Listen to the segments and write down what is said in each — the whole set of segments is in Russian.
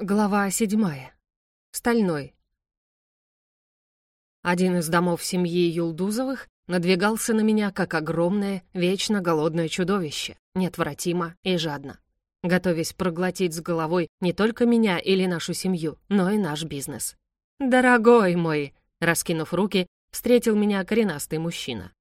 Глава седьмая. Стальной. Один из домов семьи Юлдузовых надвигался на меня, как огромное, вечно голодное чудовище, неотвратимо и жадно, готовясь проглотить с головой не только меня или нашу семью, но и наш бизнес. «Дорогой мой!» — раскинув руки, встретил меня коренастый мужчина.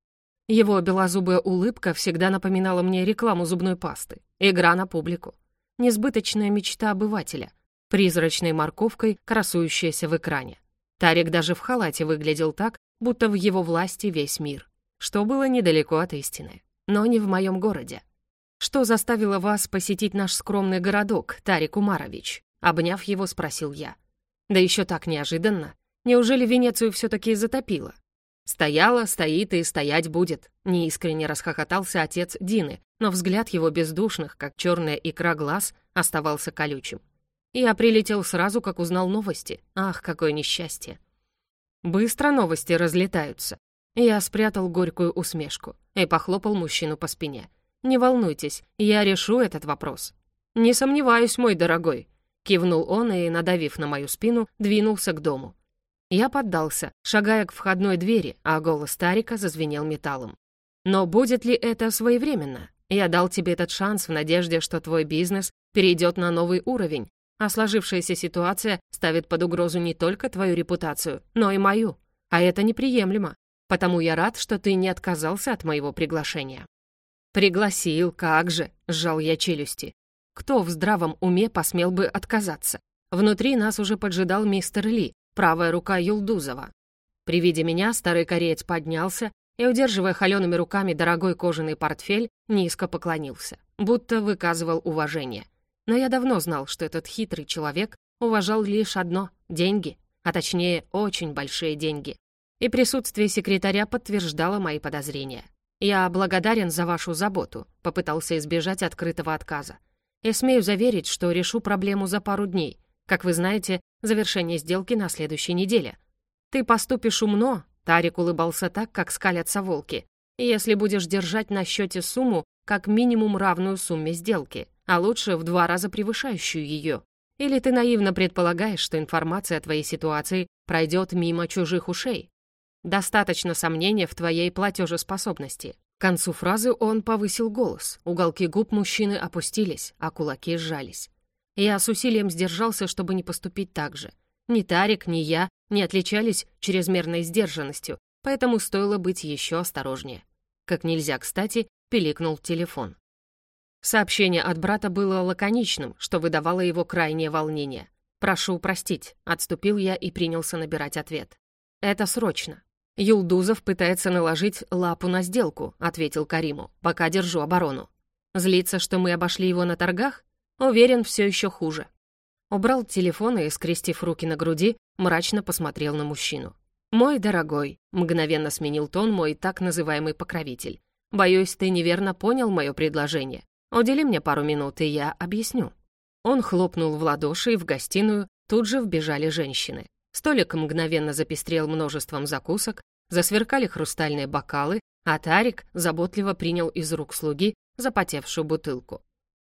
Его белозубая улыбка всегда напоминала мне рекламу зубной пасты, игра на публику, несбыточная мечта обывателя, призрачной морковкой, красующейся в экране. Тарик даже в халате выглядел так, будто в его власти весь мир, что было недалеко от истины, но не в моем городе. «Что заставило вас посетить наш скромный городок, Тарик Умарович?» Обняв его, спросил я. «Да еще так неожиданно. Неужели Венецию все-таки затопило?» «Стояла, стоит и стоять будет», — неискренне расхохотался отец Дины, но взгляд его бездушных, как черная икра глаз, оставался колючим. Я прилетел сразу, как узнал новости. Ах, какое несчастье. Быстро новости разлетаются. Я спрятал горькую усмешку и похлопал мужчину по спине. «Не волнуйтесь, я решу этот вопрос». «Не сомневаюсь, мой дорогой», — кивнул он и, надавив на мою спину, двинулся к дому. Я поддался, шагая к входной двери, а голос старика зазвенел металлом. «Но будет ли это своевременно? Я дал тебе этот шанс в надежде, что твой бизнес перейдет на новый уровень, а сложившаяся ситуация ставит под угрозу не только твою репутацию, но и мою. А это неприемлемо. Потому я рад, что ты не отказался от моего приглашения». «Пригласил, как же!» — сжал я челюсти. Кто в здравом уме посмел бы отказаться? Внутри нас уже поджидал мистер Ли, правая рука Юлдузова. При виде меня старый кореец поднялся и, удерживая холеными руками дорогой кожаный портфель, низко поклонился, будто выказывал уважение — но я давно знал, что этот хитрый человек уважал лишь одно — деньги, а точнее, очень большие деньги. И присутствие секретаря подтверждало мои подозрения. «Я благодарен за вашу заботу», — попытался избежать открытого отказа. «Я смею заверить, что решу проблему за пару дней. Как вы знаете, завершение сделки на следующей неделе». «Ты поступишь умно», — Тарик улыбался так, как скалятся волки, «если будешь держать на счете сумму, как минимум равную сумме сделки а лучше в два раза превышающую ее. Или ты наивно предполагаешь, что информация о твоей ситуации пройдет мимо чужих ушей? Достаточно сомнения в твоей платежеспособности. К концу фразы он повысил голос, уголки губ мужчины опустились, а кулаки сжались. Я с усилием сдержался, чтобы не поступить так же. Ни Тарик, ни я не отличались чрезмерной сдержанностью, поэтому стоило быть еще осторожнее. Как нельзя кстати, пиликнул телефон. Сообщение от брата было лаконичным, что выдавало его крайнее волнение. «Прошу простить», — отступил я и принялся набирать ответ. «Это срочно». «Юлдузов пытается наложить лапу на сделку», — ответил Кариму, «пока держу оборону». «Злится, что мы обошли его на торгах?» «Уверен, все еще хуже». Убрал телефон и, скрестив руки на груди, мрачно посмотрел на мужчину. «Мой дорогой», — мгновенно сменил тон мой так называемый покровитель. «Боюсь, ты неверно понял мое предложение. Удели мне пару минут, и я объясню». Он хлопнул в ладоши, и в гостиную тут же вбежали женщины. Столик мгновенно запестрел множеством закусок, засверкали хрустальные бокалы, а Тарик заботливо принял из рук слуги запотевшую бутылку.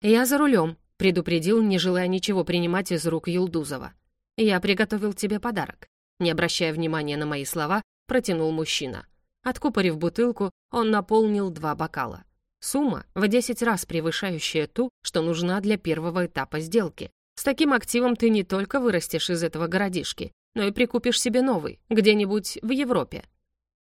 «Я за рулем», — предупредил, не желая ничего принимать из рук Юлдузова. «Я приготовил тебе подарок». Не обращая внимания на мои слова, протянул мужчина. Откупорив бутылку, он наполнил два бокала. Сумма в 10 раз превышающая ту, что нужна для первого этапа сделки. С таким активом ты не только вырастешь из этого городишки, но и прикупишь себе новый, где-нибудь в Европе.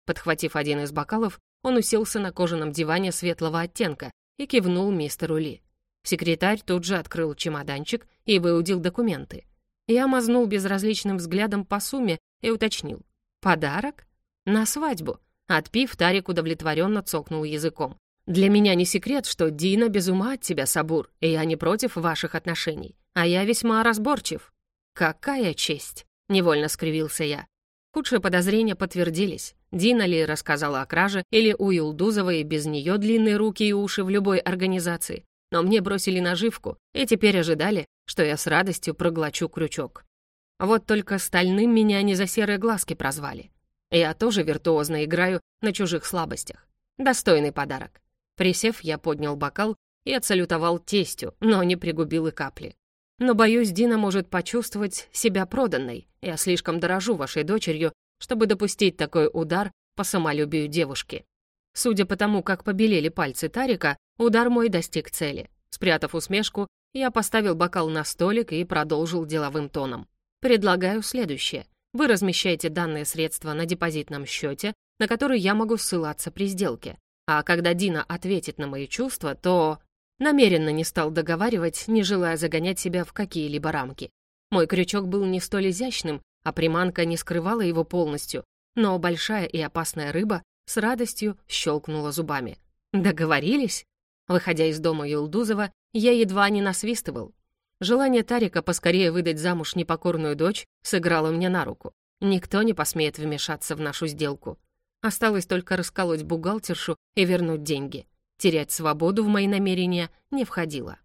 Подхватив один из бокалов, он уселся на кожаном диване светлого оттенка и кивнул мистеру Ли. Секретарь тут же открыл чемоданчик и выудил документы. Я мазнул безразличным взглядом по сумме и уточнил. «Подарок? На свадьбу?» Отпив, Тарик удовлетворенно цокнул языком. Для меня не секрет, что Дина без ума от тебя, Сабур, и я не против ваших отношений. А я весьма разборчив». «Какая честь!» — невольно скривился я. Худшие подозрения подтвердились. Дина ли рассказала о краже, или у Юлдузовой без нее длинные руки и уши в любой организации. Но мне бросили наживку и теперь ожидали, что я с радостью проглочу крючок. Вот только стальным меня не за серые глазки прозвали. Я тоже виртуозно играю на чужих слабостях. Достойный подарок. Присев, я поднял бокал и отсалютовал тестю, но не пригубил и капли. Но, боюсь, Дина может почувствовать себя проданной. Я слишком дорожу вашей дочерью, чтобы допустить такой удар по самолюбию девушки. Судя по тому, как побелели пальцы Тарика, удар мой достиг цели. Спрятав усмешку, я поставил бокал на столик и продолжил деловым тоном. Предлагаю следующее. Вы размещаете данные средства на депозитном счете, на который я могу ссылаться при сделке. А когда Дина ответит на мои чувства, то... Намеренно не стал договаривать, не желая загонять себя в какие-либо рамки. Мой крючок был не столь изящным, а приманка не скрывала его полностью, но большая и опасная рыба с радостью щелкнула зубами. Договорились? Выходя из дома Юлдузова, я едва не насвистывал. Желание Тарика поскорее выдать замуж непокорную дочь сыграло мне на руку. Никто не посмеет вмешаться в нашу сделку. Осталось только расколоть бухгалтершу и вернуть деньги. Терять свободу в мои намерения не входило.